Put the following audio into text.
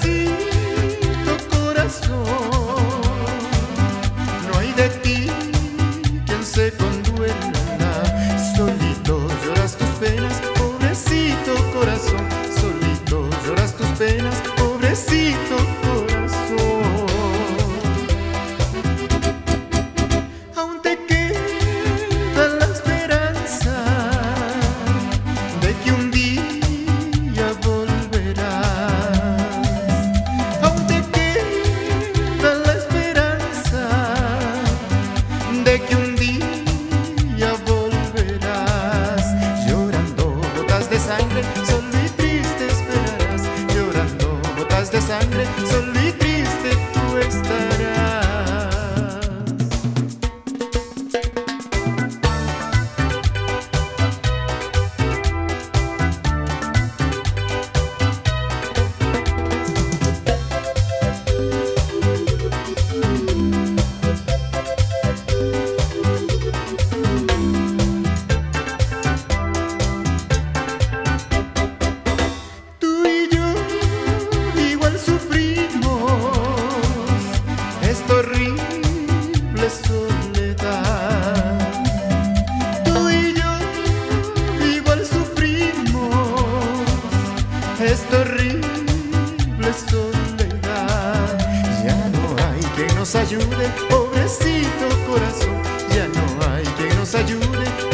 pobrecito corazón. No hay de ti quien se conduela. Solito lloras tus penas, pobrecito corazón. Solito lloras tus penas, pobrecito de que un día volverás. Llorando gotas de sangre, solo y triste esperarás. Llorando gotas de sangre, solo ayude, pobrecito corazón. Ya no hay quien nos ayude.